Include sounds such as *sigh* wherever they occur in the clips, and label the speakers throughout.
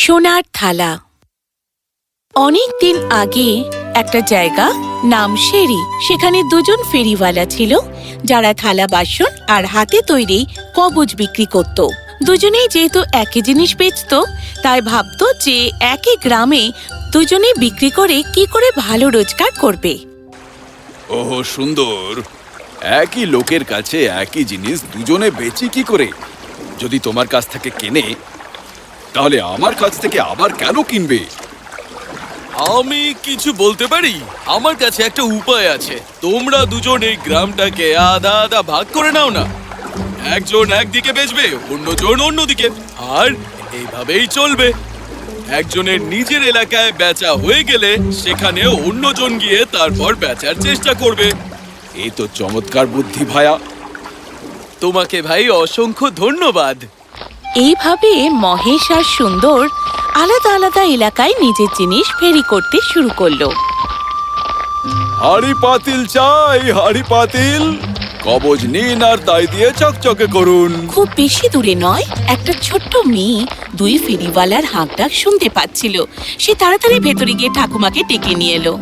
Speaker 1: সোনার থালা। অনেক দিন আগে একটা জায়গা নাম শেরি। সেখানে দুজন ফেরিওয়ালা ছিল, যারা থালা, বাসন আর হাতে তৈরি কবজ বিক্রি করত। দুজনেই যেহেতু একই জিনিস বেচত, তাই ভাবতো যে একই গ্রামে দুজনে বিক্রি করে কি করে ভালো রোজগার করবে।
Speaker 2: ওহ, সুন্দর। একই লোকের কাছে একই জিনিস দুজনে বেচি কি করে? যদি তোমার কাছ থেকে কেনে তাহলে আমার কাছ থেকে আবার কেন কিনবে?
Speaker 3: আমি কিছু বলতে পারি? আমার কাছে একটা উপায় আছে। তোমরা দুজন এই গ্রামটাকে আধা আধা ভাগ করে নাও না। একজন একদিকে বেচবে, অন্যজন অন্যদিকে। আর এইভাবেই চলবে। একজনের নিজের এলাকায় বেচা হয়ে গেলে সেখানে অন্যজন গিয়ে তারপর বেচার চেষ্টা করবে।
Speaker 2: এই তো চমৎকার বুদ্ধি ভায়া।
Speaker 3: তোমাকে ভাই অসংখ্য ধন্যবাদ।
Speaker 1: এইভাবে মহেশ আর সুন্দর আলাদা আলাদা এলাকায় নিজের জিনিস ফেরি করতে শুরু করল।
Speaker 2: হাড়ি পাতিল চাই হাড়ি পাতিল। কবজ নিন আর তাই দিয়ে চকচকে করুন।
Speaker 1: খুব বেশি দূরে নয় একটা ছোট্ট মেয়ে দুই ফেরিওয়ালার হাঁক ডাক শুনতে পাচ্ছিল। সে তাড়াতাড়ি ভেতরে গিয়ে ঠাকুমাকে ডেকে নিয়ে এলো।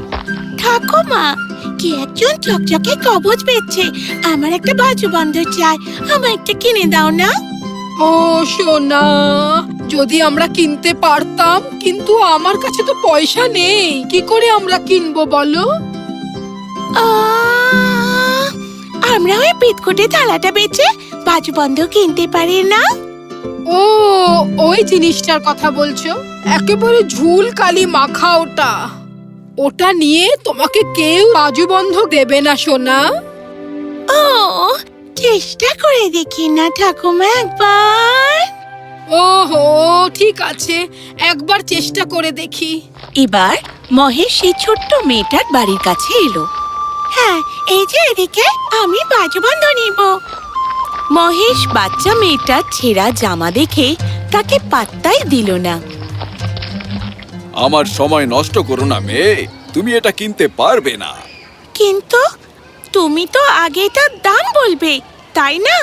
Speaker 1: ঠাকুমা কে একজন চকচকে কবজ বেচছে? আমার একটা বাজু বন্ধ চাই আমার একটা কিনে দাও না?
Speaker 4: ও সোনা যদি আমরা কিনতে পারতাম কিন্তু আমার কাছে তো পয়সা নেই। কি করে আমরা কিনবো বলো?
Speaker 1: আমরা ওই পিতকুটে থালাটা বেচে বাজু বন্ধ কিনতে পারি না?
Speaker 4: ও ওই জিনিসটার কথা বলছো? একেবারে ঝুল কালি মাখা ওটা। ওটা নিয়ে তোমাকে কেউ বাজু বন্ধ দেবে না সোনা।
Speaker 1: ও চেষ্টা করে দেখি না ঠাকুমা একবার।
Speaker 4: ওহো ঠিক আছে একবার চেষ্টা করে দেখি।
Speaker 1: এবার মহেশ সেই ছোট্ট মেয়েটার বাড়ির কাছে এলো। হ্যাঁ এই যে এদিকে আমি বাজুবন্ধ নিব। মহেশ বাচ্চা মেয়েটার ছেঁড়া জামা দেখে তাকে পাত্তাই দিল না।
Speaker 2: আমার সময় নষ্ট করো না মেয়ে তুমি এটা কিনতে পারবে না।
Speaker 1: কিন্তু তুমি তো আগে তার দাম বলবে তাই না?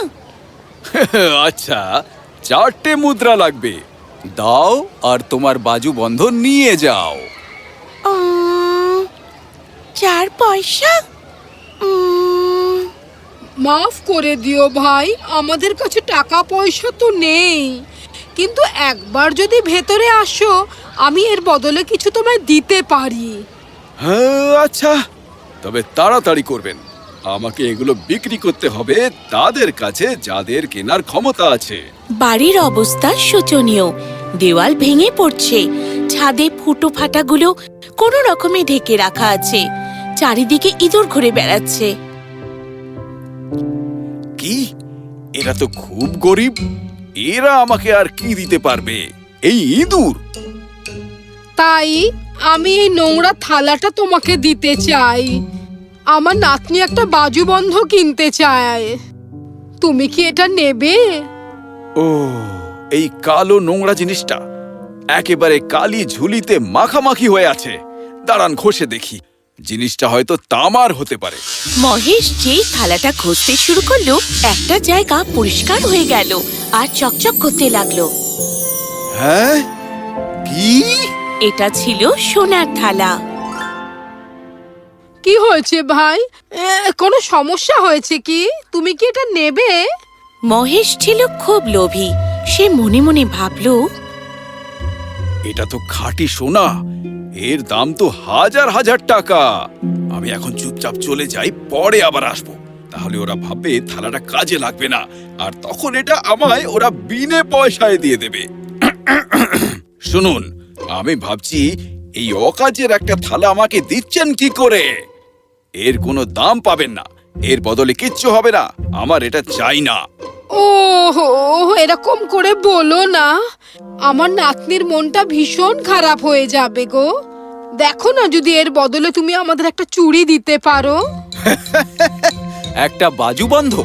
Speaker 1: *laughs*
Speaker 2: আচ্ছা চারটে মুদ্রা লাগবে। দাও আর তোমার বাজু বন্ধ নিয়ে যাও।
Speaker 1: চার পয়সা?
Speaker 4: মাফ করে দিও ভাই আমাদের কাছে টাকা পয়সা তো নেই। কিন্তু একবার যদি ভেতরে আসো আমি এর বদলে কিছু তোমায় দিতে পারি।
Speaker 2: হ্যাঁ আচ্ছা তবে তাড়াতাড়ি করবেন। আমাকে এগুলো বিক্রি করতে হবে তাদের কাছে যাদের কেনার ক্ষমতা আছে।
Speaker 1: বাড়ির অবস্থা শোচনীয়। দেওয়াল ভেঙে পড়ছে। ছাদে ফুটো ফাটাগুলো কোনো রকমে ঢেকে রাখা আছে। চারিদিকে ইঁদুর ঘুরে বেড়াচ্ছে।
Speaker 2: কি? এরা তো খুব গরিব। এরা আমাকে আর কি দিতে পারবে? এই ইঁদুর!
Speaker 4: তাই আমি এই নোংরা থালাটা তোমাকে দিতে চাই। আমার নাতনি একটা বাজু বন্ধ কিনতে চায়। তুমি কি এটা নেবে?
Speaker 2: ও এই কালো নোংরা জিনিসটা একেবারে কালি ঝুলিতে মাখামাখি হয়ে আছে। দাঁড়ান ঘষে দেখি। জিনিসটা হয়তো তামার হতে পারে।
Speaker 1: মহেশ যেই থালাটা ঘষতে শুরু করল একটা জায়গা পরিষ্কার হয়ে গেল আর চকচক করতে লাগল।
Speaker 2: হ্যাঁ? কি?
Speaker 1: এটা ছিল সোনার থালা।
Speaker 4: কি হয়েছে ভাই? এ, কোনো সমস্যা হয়েছে কি? তুমি কি এটা নেবে?
Speaker 1: মহেশ ছিল খুব লোভী। সে মনে মনে ভাবল
Speaker 2: এটা তো খাঁটি সোনা। এর দাম তো হাজার হাজার টাকা। আমি এখন চুপচাপ চলে যাই পরে আবার আসব। তাহলে ওরা ভাববে থালাটা কাজে লাগবে না। আর তখন এটা আমায় ওরা বিনে পয়সায় দিয়ে দেবে। শুনুন আমি ভাবছি এই অকাজের একটা থালা আমাকে দিচ্ছেন কি করে? এর কোনো দাম পাবেন না। এর বদলে কিচ্ছু হবে না। আমার এটা চাই না।
Speaker 4: ওহো এরকম করে বলো না। আমার নাতনির মনটা ভীষণ খারাপ হয়ে যাবে গো। দেখো না যদি এর বদলে তুমি আমাদের একটা চুড়ি দিতে পারো। *laughs*
Speaker 2: একটা বাজু বন্ধ।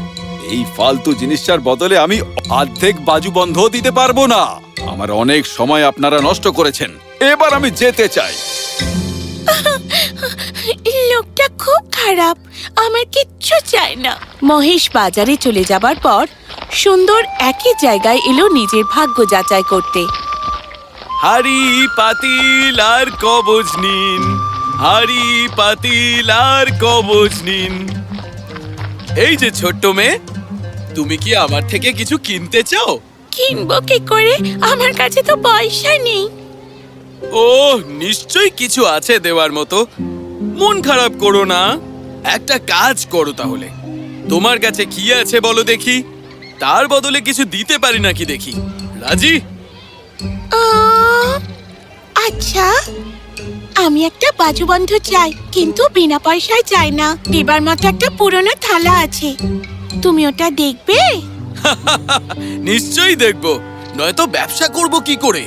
Speaker 2: এই ফালতু জিনিসটার বদলে আমি অর্ধেক বাজু বন্ধ দিতে পারব না। আমার অনেক সময় আপনারা নষ্ট করেছেন। এবার আমি যেতে চাই।
Speaker 1: লোকটা খুব খারাপ। আমার কিচ্ছু চাই না। মহেশ বাজারে চলে যাবার পর সুন্দর একই জায়গায় এলো নিজের ভাগ্য যাচাই করতে।
Speaker 3: হাড়ি পাতিল আর কবজ নিন। হাড়ি পাতিল আর কবজ নিন। এই যে ছোট্ট মেয়ে তুমি কি আমার থেকে কিছু কিনতে চাও?
Speaker 1: কিনবো কি করে? আমার কাছে তো পয়সা নেই।
Speaker 3: ও নিশ্চয়ই কিছু আছে দেওয়ার মতো। মন খারাপ করো না। একটা কাজ করো তাহলে। তোমার কাছে কি আছে বলো দেখি। তার বদলে কিছু দিতে পারি নাকি দেখি। রাজি?
Speaker 1: আচ্ছা। আমি একটা বাজুবন্ধ চাই কিন্তু বিনা পয়সায় চাই না। এবার মতো একটা পুরনো থালা আছে। তুমি ওটা দেখবে? *laughs*
Speaker 3: নিশ্চয়ই দেখব। নয়তো ব্যবসা করব কি করে?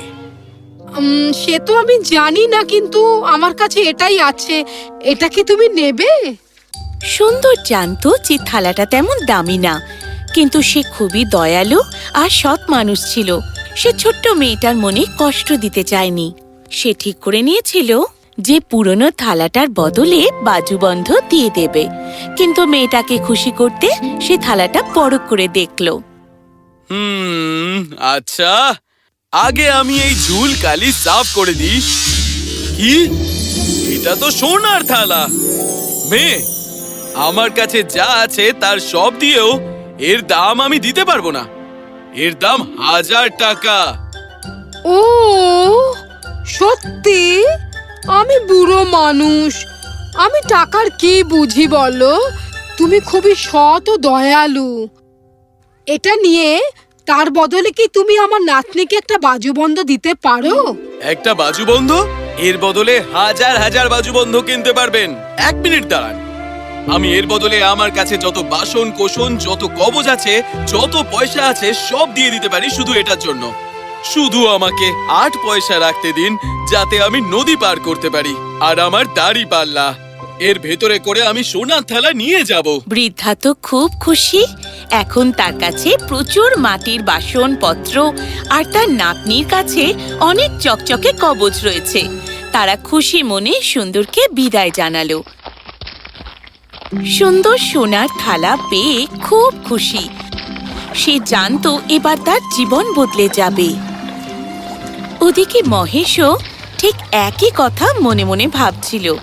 Speaker 4: সে তো আমি জানি না কিন্তু আমার কাছে এটাই আছে। এটা কি তুমি নেবে?
Speaker 1: সুন্দর জানতো যে থালাটা তেমন দামি না কিন্তু সে খুবই দয়ালু আর সৎ মানুষ ছিল। সে ছোট্ট মেয়েটার মনে কষ্ট দিতে চায়নি। সে ঠিক করে নিয়েছিল যে পুরনো থালাটার বদলে বাজুবন্ধ দিয়ে দেবে। কিন্তু মেয়েটাকে খুশি করতে সে থালাটা বড় করে দেখল।
Speaker 3: হুম আচ্ছা। আগে আমি এই ঝুল কালি সাফ করে দিই। কি? এটা তো সোনার থালা। মেয়ে, আমার কাছে যা আছে তার সব দিয়েও এর দাম আমি দিতে পারব না। এর দাম হাজার টাকা।
Speaker 4: ও, সত্যি? আমি বুড়ো মানুষ। আমি টাকার কি বুঝি বলো? তুমি খুবই সৎ ও দয়ালু। এটা নিয়ে তার বদলে কি তুমি আমার নাতনিকে একটা বাজুবন্ধ দিতে পারো?
Speaker 3: একটা বাজুবন্ধ? এর বদলে হাজার হাজার বাজুবন্ধ কিনতে পারবেন। এক মিনিট দাঁড়ান। আমি এর বদলে আমার কাছে যত বাসন কোষণ যত কবজ আছে যত পয়সা আছে সব দিয়ে দিতে পারি শুধু এটার জন্য। শুধু আমাকে আট পয়সা রাখতে দিন যাতে আমি নদী পার করতে পারি। আর আমার দাড়ি পাল্লা। এর ভেতরে করে আমি সোনার থালা নিয়ে যাব।
Speaker 1: বৃদ্ধা তো খুব খুশি। এখন তার কাছে প্রচুর মাটির বাসনপত্র আর তার নাতনির কাছে অনেক চকচকে কবজ রয়েছে। তারা খুশি মনে সুন্দরকে বিদায় জানালো। সুন্দর সোনার থালা পেয়ে খুব খুশি। সে জানতো এবার তার জীবন বদলে যাবে। ওদিকে মহেশও ঠিক একই কথা মনে মনে ভাবছিল।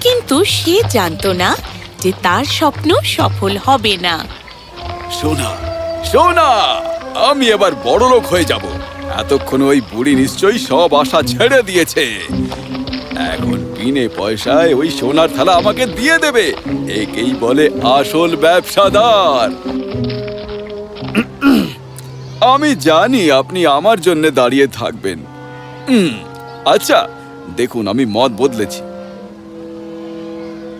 Speaker 1: কিন্তু সে জানতো না যে তার স্বপ্ন সফল হবে না।
Speaker 2: সোনা সোনা, আমি এবার বড় লোক হয়ে যাব। এতক্ষণ ওই বুড়ি নিশ্চয়ই সব আশা ছেড়ে দিয়েছে। এখন বিনে পয়সায় ওই সোনার থালা আমাকে দিয়ে দেবে। একেই বলে আসল ব্যবসাদার। আমি জানি আপনি আমার জন্য দাঁড়িয়ে থাকবেন। আচ্ছা দেখুন, আমি মত বদলেছি।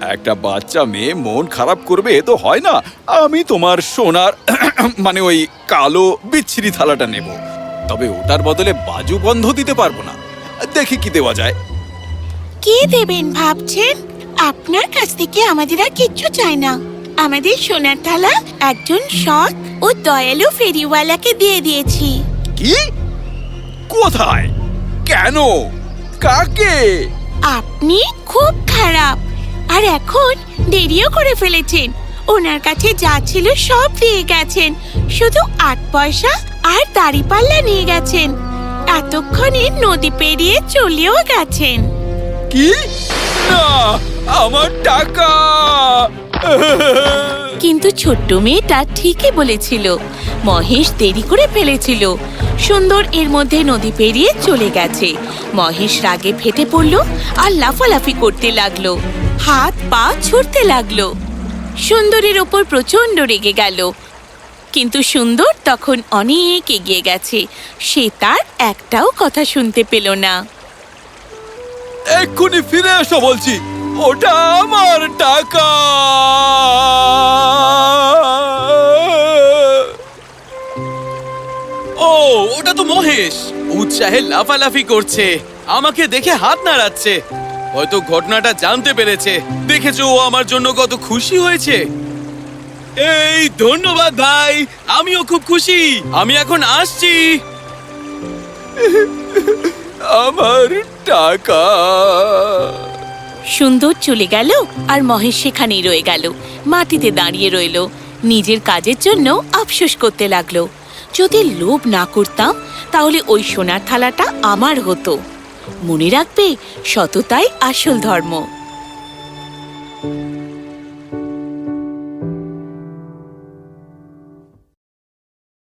Speaker 2: একটা বাচ্চা মেয়ে মন খারাপ করবে তো হয় না। আমি তোমার সোনার *clears throat* মানে ওই কালো বিচ্ছিরি থালাটা নেব। তবে ওটার বদলে বাজু বন্ধ দিতে পারব না। দেখি কি দেওয়া যায়।
Speaker 1: কে দেবেন ভাবছেন? আপনার কাছ থেকে আমাদের আর কিচ্ছু চাই না। আমাদের সোনার থালা একজন সৎ ও দয়ালু ফেরিওয়ালাকে দিয়ে দিয়েছি।
Speaker 2: কি? কোথায়? কেন? কাকে?
Speaker 1: আপনি খুব খারাপ। আর এখন দেরিও করে ফেলেছেন। ওনার কাছে যা ছিল সব দিয়ে গেছেন। শুধু আট পয়সা আর দাড়িপাল্লা নিয়ে গেছেন। এতক্ষণে নদী পেরিয়ে চলেও গেছেন।
Speaker 2: কি? না আমার টাকা!
Speaker 1: কিন্তু ছোট্ট মেয়েটা ঠিকই বলেছিল। মহেশ দেরি করে ফেলেছিল। সুন্দর এর মধ্যে নদী পেরিয়ে চলে গেছে। মহেশ রাগে ফেটে পড়ল আর লাফালাফি করতে লাগল। হাত পা ছুটতে লাগল। সুন্দরের ওপর প্রচণ্ড রেগে গেল। কিন্তু সুন্দর তখন অনেক এগিয়ে গেছে। সে তার একটাও কথা শুনতে পেল না।
Speaker 2: এক্ষুনি ফিরে এসো বলছি, ওটা আমার টাকা।
Speaker 3: ও, ওটা তো মহেশ। উৎসাহে লাফালাফি করছে। আমাকে দেখে হাত নাড়াচ্ছে। হয়তো ঘটনাটা জানতে পেরেছে। দেখেছ, ও আমার জন্য কত খুশি হয়েছে। এই, ধন্যবাদ ভাই, আমিও খুব খুশি। আমি এখন আসছি।
Speaker 2: আমার টাকা।
Speaker 1: সুন্দর চলে গেল আর মহেশ সেখানেই রয়ে গেল। মাটিতে দাঁড়িয়ে রইল। নিজের কাজের জন্য আফসোস করতে লাগল। যদি লোভ না করতাম, তাহলে ওই সোনার থালাটা আমার হতো। মনে রাখবে সততাই আসল ধর্ম।